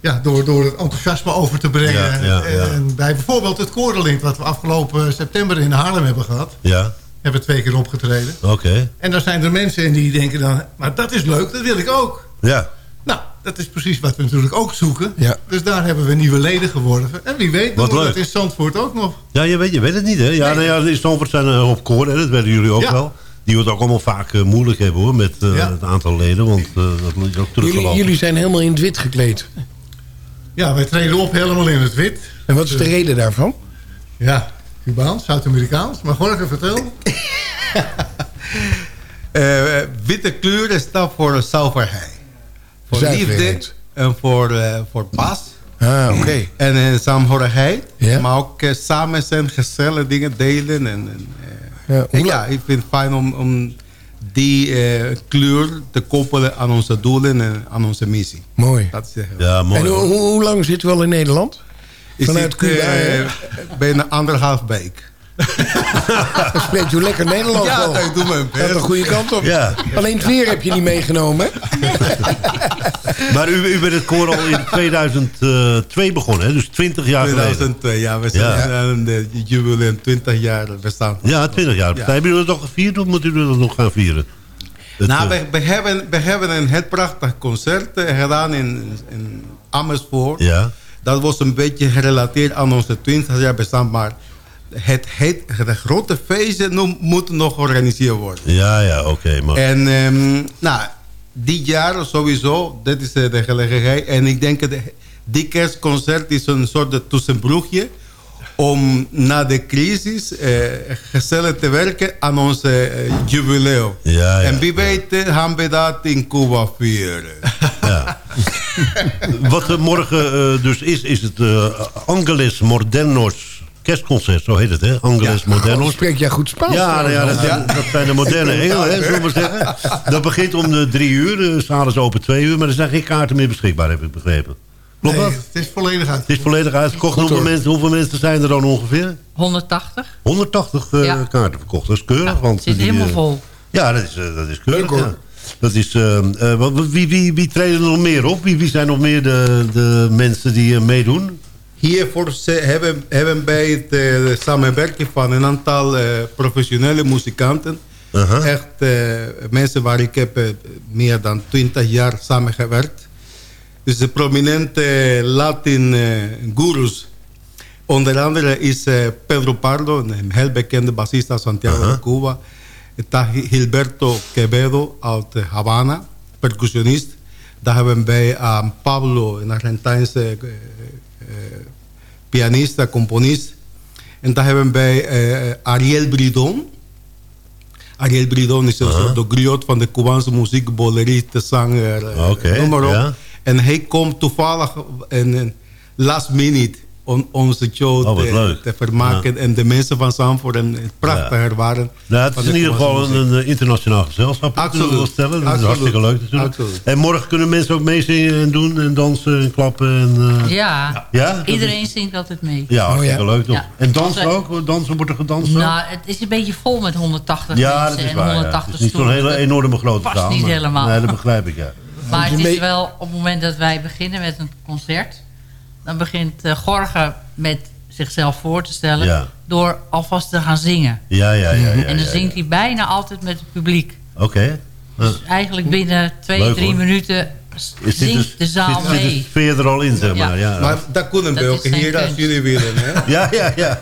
ja, door, door het enthousiasme over te brengen. Ja, en bij bijvoorbeeld het korenlint... wat we afgelopen september in Haarlem hebben gehad... Ja hebben twee keer opgetreden. Oké. En dan zijn er mensen die denken dan... maar dat is leuk, dat wil ik ook. Ja. Nou, dat is precies wat we natuurlijk ook zoeken. Ja. Dus daar hebben we nieuwe leden geworden. En wie weet, wat dat in Zandvoort ook nog. Ja, je weet, je weet het niet, hè? Ja, nee. nou ja, in Zandvoort zijn er op koor, hè? dat weten jullie ook ja. wel. Die wordt ook allemaal vaak uh, moeilijk hebben, hoor, met uh, ja. het aantal leden. Want uh, dat is ook teruggelopen. Jullie, jullie zijn helemaal in het wit gekleed. Ja, wij treden op helemaal in het wit. En wat is de reden daarvan? Ja, Cubaans, Zuid-Amerikaans. Maar Jorge, vertel. uh, witte kleuren staat voor zuiverheid. Voor liefde en voor, uh, voor pas. Ah, oké. Okay. En uh, saamhorigheid. Yeah. Maar ook uh, samen zijn, gezellige dingen delen. En, en, ja, en ja, ik vind het fijn om, om die kleur te koppelen aan onze doelen en aan onze missie. Mooi. Dat is ja, mooi. En hoe, hoe lang zit u al in Nederland? Vanuit Cuba? bijna anderhalf week. Dan spreekt u lekker Nederlands ja, al. ik doe mijn best. Gaat de goede kant op. Ja. Alleen het weer heb je niet meegenomen. maar u, u bent het koor al in 2002 begonnen, hè? dus 20 jaar 2002, geleden. ja. We zijn ja. de jubileum 20 jaar bestaan. Ja, 20 jaar. Ja. Hebben jullie dat nog gevierd of moeten jullie dat nog gaan vieren? Het, nou, we, we, hebben, we hebben een heel prachtig concert gedaan in, in Amersfoort. Ja. Dat was een beetje gerelateerd aan onze 20 jaar bestaan, maar het, het, het grote feestje moet nog georganiseerd worden. Ja, ja, oké. Okay, en um, nou, dit jaar sowieso, dit is de gelegenheid. En ik denk dat die kerstconcert is een soort tussenbroekje om na de crisis eh, gezellig te werken aan onze eh, jubileum. Ja, ja, en wie weet uh, gaan we dat in Cuba vieren. Ja. Wat er morgen dus is, is het Angeles Modernos kerstconcert, zo heet het, hè? Angeles ja, Modernos. spreek jij goed Spaans? Ja, nou ja, dat, ja. dat, zijn de moderne engelen, hè, zullen we zeggen. Dat begint om de drie uur, de zaal is open twee uur... maar er zijn geen kaarten meer beschikbaar, heb ik begrepen. Klopt nee, Het is volledig uit. Het is volledig uitverkocht. Hoeveel mensen, hoeveel mensen zijn er dan ongeveer? 180. 180 uh, ja. kaarten verkocht, dat is keurig. Ja, want het zit die, helemaal vol. Ja, dat is, uh, dat is keurig, ja. Dat is, uh, wie, wie, wie treden er nog meer op? Wie, wie zijn nog meer de, de mensen die meedoen? Hiervoor hebben, hebben wij het uh, samenwerking van een aantal uh, professionele muzikanten. Uh -huh. Echt uh, mensen waar ik heb meer dan 20 jaar samengewerkt. Dus de prominente Latin gurus. Onder andere is Pedro Pardo, een heel bekende bassist uit Santiago -huh. de Cuba. Está Gilberto Quevedo uit Havana, percussionist. Daar hebben wij aan Pablo, een Argentijnse pianista, componist. En dan hebben wij uh, Ariel Bridon. Ariel Bridon is een uh -huh. soort de griot van de Cubaanse muziek, bolerist, zanger, uh, okay, noem maar op. Ja. En hij komt toevallig in last minute on, onze show oh, te, te, vermaken. Ja. En de mensen van Zandvoort en het prachtig ja. waren. Nou, het is in ieder geval een, een, internationaal gezelschap. Absoluut. Dat stellen. Dat Absoluut. is hartstikke leuk natuurlijk. Absoluut. En morgen kunnen mensen ook meezingen en doen en dansen en klappen. En, uh... ja. ja, iedereen is... zingt altijd mee. Ja, hartstikke oh, ja. leuk toch. En dansen ook? Dansen, wordt er gedanst? Nou, het is een beetje vol met 180 ja, mensen dat is en waar, 180 Het is niet zo'n hele enorme grote past zaal. niet maar, helemaal. Nee, dat begrijp ik, ja. Maar het is wel op het moment dat wij beginnen met een concert... dan begint uh, Gorge met zichzelf voor te stellen... Ja. door alvast te gaan zingen. Ja, ja, ja. ja en dan ja, zingt hij bijna altijd met het publiek. Oké. Okay. Dus eigenlijk binnen twee, Leuk, drie hoor. minuten zingt de zaal zit, zit mee. sfeer er al in, zeg maar. Ja. Maar dat kunnen we ook is hier als jullie willen. Hè? Ja, ja, ja.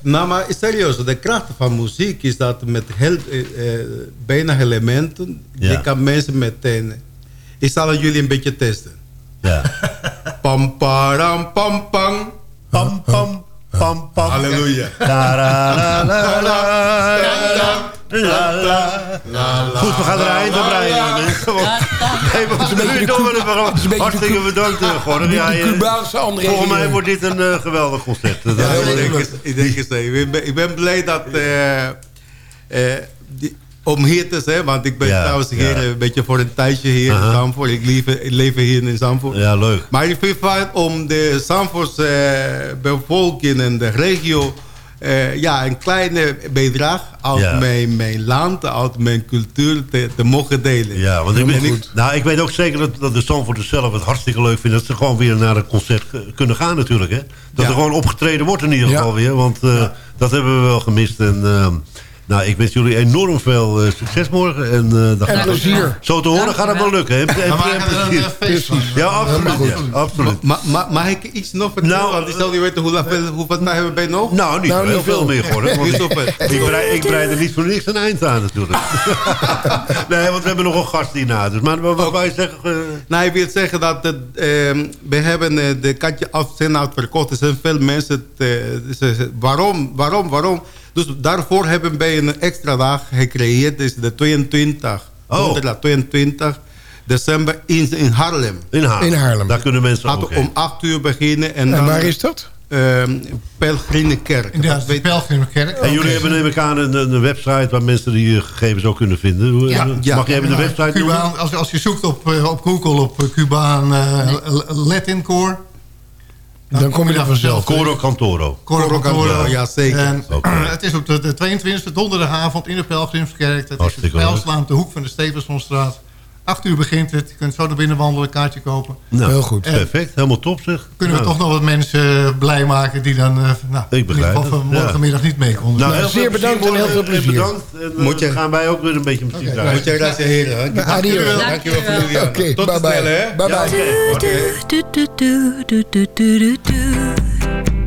Nou, maar serieus, de kracht van muziek is dat met heel, eh, eh, bijna elementen, Ja. je kan mensen meteen... Ik zal jullie een beetje testen. Ja. pam, param, pam, pam. Pam, pam, pam, pam. Halleluja. La, la, la, la, La, la, la, la, Goed, we gaan eruit aan Even Nee, we moeten nu door met programma. Hartstikke bedankt, eh, Gordon. Ja, eh, volgens mij wordt dit een eh, geweldig concert. Ja, ik, denk, ik, ik, ben blij dat... Uh, uh, die, om hier te zijn, want ik ben Ja, trouwens hier ja. een beetje voor een tijdje hier in Zandvoort. Ik leef, ik leef hier in Zandvoort. Ja, leuk. Maar ik vind het fijn om de Zandvoortse eh, bevolking en de regio... eh, ja, een kleine bedrag uit Ja. mijn, mijn land, uit mijn cultuur te, te mogen delen. Ja, want ik, ben, ik, nou, ik weet ook zeker dat, dat de Zandvoorters zelf het hartstikke leuk vinden... dat ze gewoon weer naar een concert kunnen gaan natuurlijk. Hè? Dat Ja. er gewoon opgetreden wordt in ieder Ja. geval weer. Want eh, dat hebben we wel gemist. En, ehm, nou, ik wens jullie enorm veel eh, succes morgen. En, eh, dat En gaat- plezier. Zo te horen gaat het wel lukken. Hè? En, er plezier. eh, feest van. Ja, absoluut. Ja, absoluut. Ma, ma, mag ik iets nog vertellen? Nou, want ik zal niet weten hoe, hoeveel, hoeveel tijd hebben wij nog. Nou, niet Nou, heel niet veel veel. meer geworden. Want ik, brei, ik breid er niet voor niks een eind aan natuurlijk. nee, want we hebben nog een gast hierna. Dus, maar wat wat wou je zeggen? eh, Nou, ik wil zeggen dat het, ehm, we hebben de katje af zijn uitverkocht. Er zijn veel mensen. ze- waarom, waarom, waarom? Dus daarvoor hebben wij een extra dag gecreëerd. Dus de 22. Oh. Donderdag 22 december in, in Haarlem. in Haarlem. In Haarlem. Daar kunnen mensen Gaat ook om heen. 8 uur beginnen. En, En dan, waar is dat? ehm, de weet- Pelgrimkerk. En jullie hebben neem ik aan een, een website waar mensen die eh, gegevens ook kunnen vinden. Ja, eh, ja. Mag je even de website noemen? Cubaan, als, als je zoekt op, eh, op Google op Cubaan eh, Latin Core. Dan kom je er vanzelf. Coro Cantoro. Coro Coro Cantoro. Ja, zeker. En. Het is op de, de 22e donderdagavond in de Pelgrimskerk. Dat is Hartstikke het. Pijlslaan de hoek van de Stevensonstraat. 8 uur begint het. Je kunt zo naar binnen wandelen, een kaartje kopen. Nou, Heel goed. Perfect, helemaal top zeg. Kunnen we Nou, toch nog wat mensen blij maken die dan eh, nou, in ieder begrijp ja. morgenmiddag niet mee konden. Nou, Nou, heel zeer veel bedankt en heel veel plezier. Bedankt. En eh, Moet je- dan gaan wij ook weer een beetje muziek draaien. Moet jij dat heren. hè? Nou, adieu. Dankjewel. Dankjewel voor jullie. Oké, Tot bye de snelle, hè? bye. Bye bye.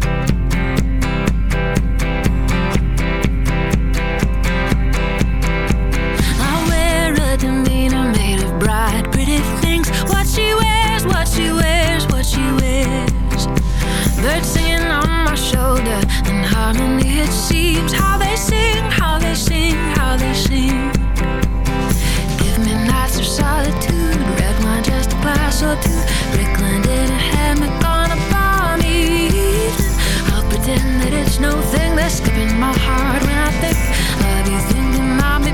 Harmony it seems. How they sing, how they sing, how they sing. Give me nights of solitude, red wine, just a glass or two. Brickland in a hammock on a balmy evening. I'll pretend that it's no thing that's skipping my heart when I think of you thinking about me,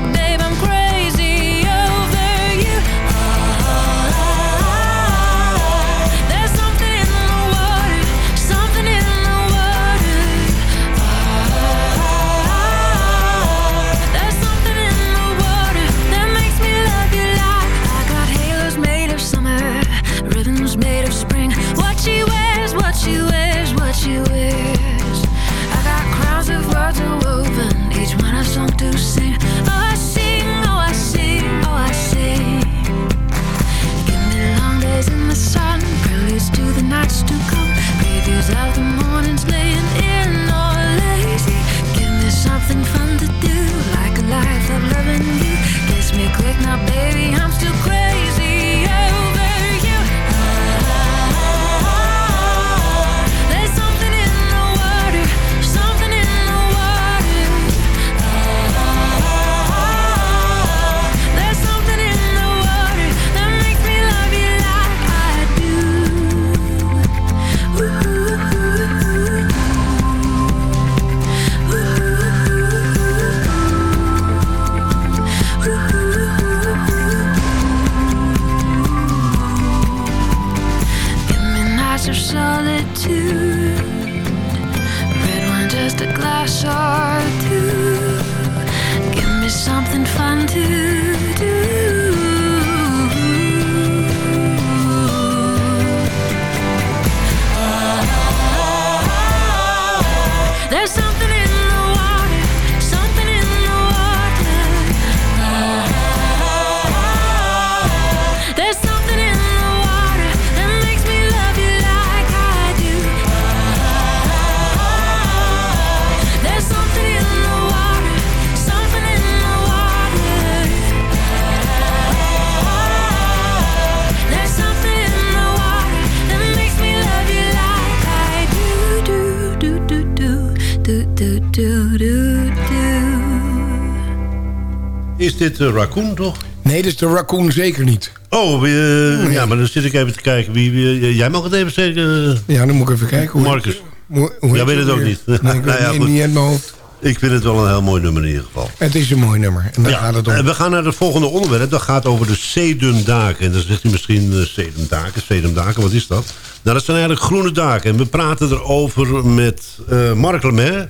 dit de raccoon toch? Nee, dat is de raccoon zeker niet. Oh, uh, ja, maar dan zit ik even te kijken. Wie, wie jij mag het even zeggen. Ja, dan moet ik even kijken. Hoe Marcus. Hoe, hoe Jij weet het ook niet. Nee, ik weet nou ja, niet mijn hoofd. Ik vind het wel een heel mooi nummer in ieder geval. Het is een mooi nummer. En daar gaat het om. We gaan naar het volgende onderwerp. Dat gaat over de sedumdaken. En dan zegt u misschien uh, sedumdaken, sedumdaken, wat is dat? Nou, dat zijn eigenlijk groene daken. En we praten erover met uh, Mark Lemaire.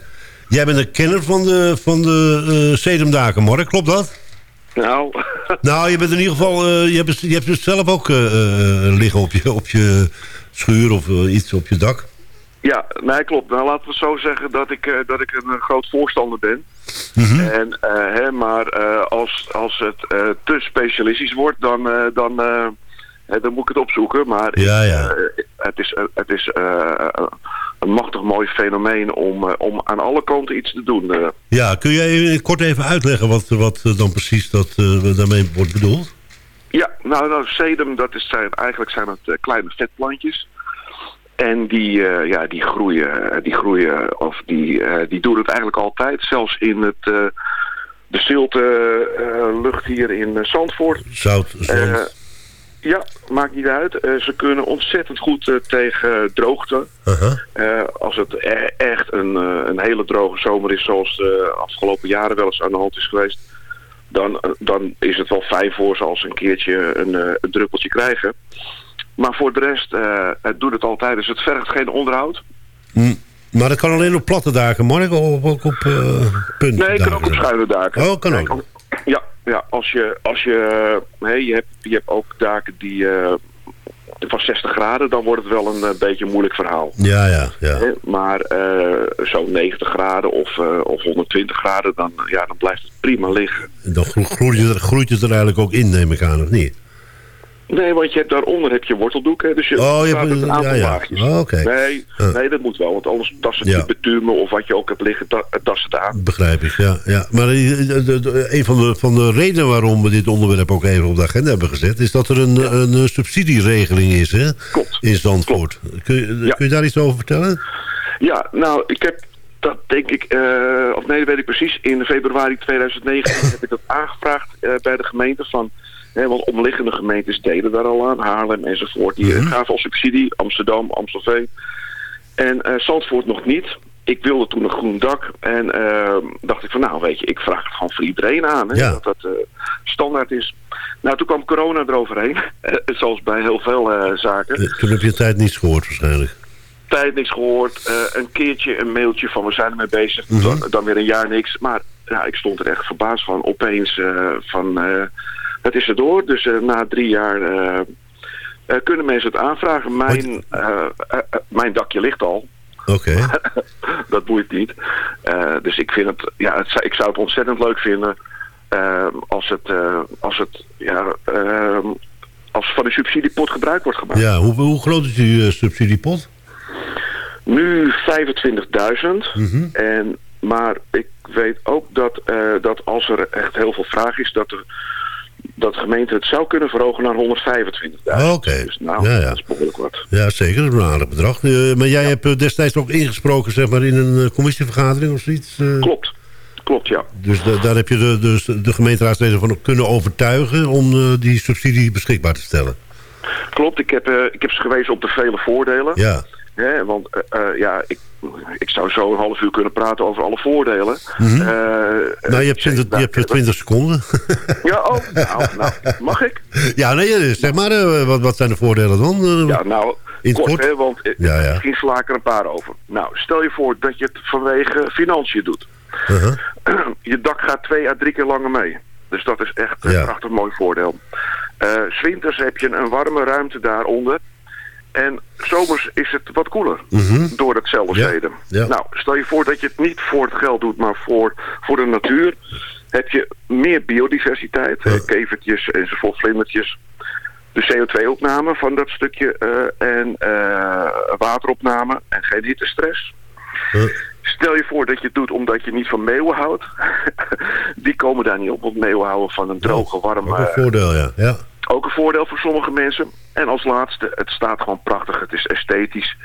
Jij bent een kenner van de, van de uh, sedumdaken, Mark. Klopt dat? Nou... nou, je bent in ieder geval... Uh, je, hebt, je hebt dus zelf ook liggen op je, op je schuur of iets op je dak. Ja, nee, klopt. Nou, laten we zo zeggen dat ik, dat ik een groot voorstander ben. Mm en, hè, maar als, als het te specialistisch wordt, dan, dan, dan moet ik het opzoeken. Maar ja, ja. het is, het is een machtig mooi fenomeen om, om aan alle kanten iets te doen. Ja, kun jij kort even uitleggen wat, wat dan precies dat, daarmee wordt bedoeld? Ja, nou, nou sedum, dat is zijn, eigenlijk zijn het kleine vetplantjes. En die, uh, ja, die groeien, die groeien of die, uh, die doen het eigenlijk altijd. Zelfs in het, uh, de zilte lucht hier in Zandvoort. Zout, zand. Ja, maakt niet uit. ze kunnen ontzettend goed tegen droogte. -huh. als het e echt een, een hele droge zomer is, zoals de afgelopen jaren wel eens aan de hand is geweest. Dan, dan is het wel fijn voor ze als ze een keertje een, een druppeltje krijgen. Maar voor de rest, het doet het altijd. Dus het vergt geen onderhoud. Mm. Maar dat kan alleen op platte daken, Mark? Of ook op uh, punten? Nee, het kan ook op schuine daken. Oh, kan ook. Ja, ja als je, als je, hey, je, hebt, je hebt ook daken die uh, van 60 graden, dan wordt het wel een beetje een moeilijk verhaal. Ja, ja, ja. Maar zo'n 90 graden of, of 120 graden, dan, ja, dan blijft het prima liggen. Dan groeit het, groeit het er eigenlijk ook in, neem ik aan, of niet? Nee, want je hebt daaronder heb je worteldoeken. Dus je oh, je hebt een aantal ja, ja. Oh, okay. nee, nee, dat moet wel. Want anders tassen het ja. betumen of wat je ook hebt liggen, tassen het aan. Begrijp ik, ja. ja. Maar een van de, van de redenen waarom we dit onderwerp ook even op de agenda hebben gezet... is dat er een, ja. een subsidieregeling is hè? Klopt. in Zandvoort. Kun, je, kun je daar iets over vertellen? Ja, nou, ik heb dat denk ik, uh, of nee, dat weet ik precies. In februari 2019 heb ik dat aangevraagd uh, bij de gemeente van want omliggende gemeentes deden daar al aan. Haarlem enzovoort. Die mm -hmm. gaven al subsidie. Amsterdam, Amstelveen. En uh, Zandvoort nog niet. Ik wilde toen een groen dak. En uh, dacht ik van nou weet je, ik vraag het gewoon voor iedereen aan. Ja. Dat dat uh, standaard is. Nou, toen kwam corona eroverheen. zoals bij heel veel zaken. Toen heb je tijd niets gehoord waarschijnlijk tijd niks gehoord. Uh, een keertje een mailtje van we zijn ermee bezig. Mm -hmm. dan, dan, weer een jaar niks. Maar ja, ik stond er echt verbaasd van. Opeens uh, van... Uh, het is erdoor. Dus uh, na drie jaar uh, uh, kunnen mensen het aanvragen. Mijn, mijn dakje ligt al. Oké. Okay. dat boeit niet. dus ik vind het, ja, het, ik zou het ontzettend leuk vinden als het, als het, ja, als van de subsidiepot gebruik wordt gemaakt. Ja, hoe, hoe groot is die subsidiepot? Nu 25.000. Mm -hmm. En maar ik weet ook dat, uh, dat als er echt heel veel vraag is, dat er dat de gemeente het zou kunnen verhogen naar 125.000. Oké. Okay. Dus nou, ja, ja. dat is behoorlijk wat. Ja, zeker. Dat is een aardig bedrag. Uh, maar jij ja. hebt destijds ook ingesproken zeg maar, in een uh, commissievergadering of zoiets? Uh... Klopt. Klopt, ja. Dus daar heb je de, dus de gemeenteraadsleden van kunnen overtuigen om die subsidie beschikbaar te stellen? Klopt. Ik heb, ik heb ze gewezen op de vele voordelen. Ja. Hè, want ja, ik ik zou zo een half uur kunnen praten over alle voordelen. Mm -hmm. uh, nou, je hebt 20, je hebt 20 seconden. ja, oh, nou, nou, mag ik? Ja, nee, zeg maar, uh, wat, wat zijn de voordelen dan? Ja, nou, kort, hè, want ja, ja. misschien sla ik er een paar over. Nou, stel je voor dat je het vanwege financiën doet. -huh. je dak gaat twee à drie keer langer mee. Dus dat is echt een prachtig mooi voordeel. Uh, Swinters heb je een warme ruimte daaronder. En zomers is het wat koeler mm -hmm. door hetzelfde ja. steden. Ja. Nou, stel je voor dat je het niet voor het geld doet, maar voor, voor de natuur. Heb je meer biodiversiteit, Ja. uh, kevertjes enzovoort, vlindertjes. De CO2-opname van dat stukje uh, en uh, wateropname en geen hittestress. Stel je voor dat je het doet omdat je niet van meeuwen houdt. Die komen daar niet op, want meeuwen houden van een droge, warme... Ook een voordeel, ja. ja. Ook een voordeel voor sommige mensen. En als laatste, het staat gewoon prachtig. Het is esthetisch.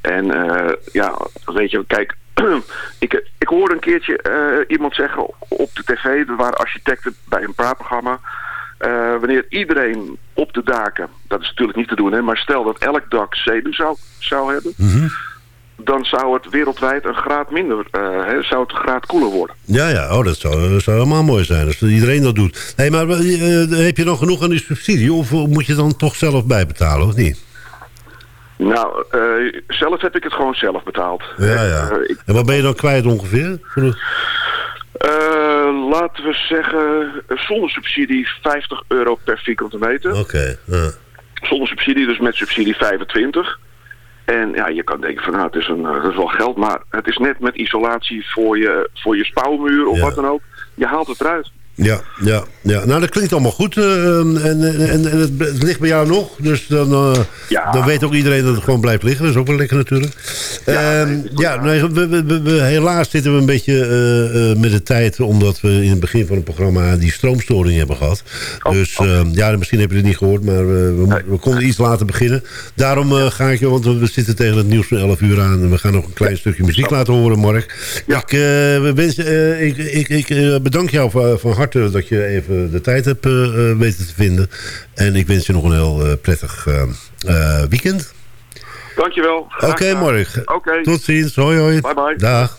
En uh, ja, weet je, kijk, ik, ik hoorde een keertje iemand zeggen op de tv, er waren architecten bij een praatprogramma. wanneer iedereen op de daken, dat is natuurlijk niet te doen, hè, maar stel dat elk dak zenuw zou, zou hebben, Mhm. Dan zou het wereldwijd een graad minder, eh, hè, zou het een graad koeler worden. Ja, ja, oh, dat zou, dat zou helemaal mooi zijn als iedereen dat doet. Hey, maar eh, heb je nog genoeg aan die subsidie of moet je dan toch zelf bijbetalen of niet? Nou, eh, zelf heb ik het gewoon zelf betaald. Ja, ja. Eh, ik- En wat ben je dan kwijt ongeveer? Eh, laten we zeggen, eh, zonder subsidie 50 euro per vierkante meter. Oké. Zonder subsidie, dus met subsidie 25. En ja, je kan denken van nou, het is, een, eh, is wel geld, maar het is net met isolatie voor je, voor je spouwmuur of Ja. wat dan ook. Je haalt het eruit. Ja, ja, ja. Nou, dat klinkt allemaal goed. eh, en, en, en het, het ligt bij jou nog. Dus dan, eh, Ja. dan weet ook iedereen dat het gewoon blijft liggen. Dat is ook wel lekker natuurlijk. Ja, ja nee, we, we, we- helaas zitten we een beetje eh, met de tijd... omdat we in het begin van het programma die stroomstoring hebben gehad. dus eh, ja, misschien heb je het niet gehoord... maar we, we konden iets later beginnen. Daarom ga ik... want we zitten tegen het nieuws van 11 uur aan... en we gaan nog een klein stukje muziek laten horen, Mark. Ik, wens, ik, ik, ik bedank jou van, van harte dat je even de tijd hebt eh, eh, weten te vinden. En ik wens je nog een heel eh, prettig weekend. Dankjewel. Oké. Oké. Tot ziens. Hoi, hoi. Bye, bye. Dag.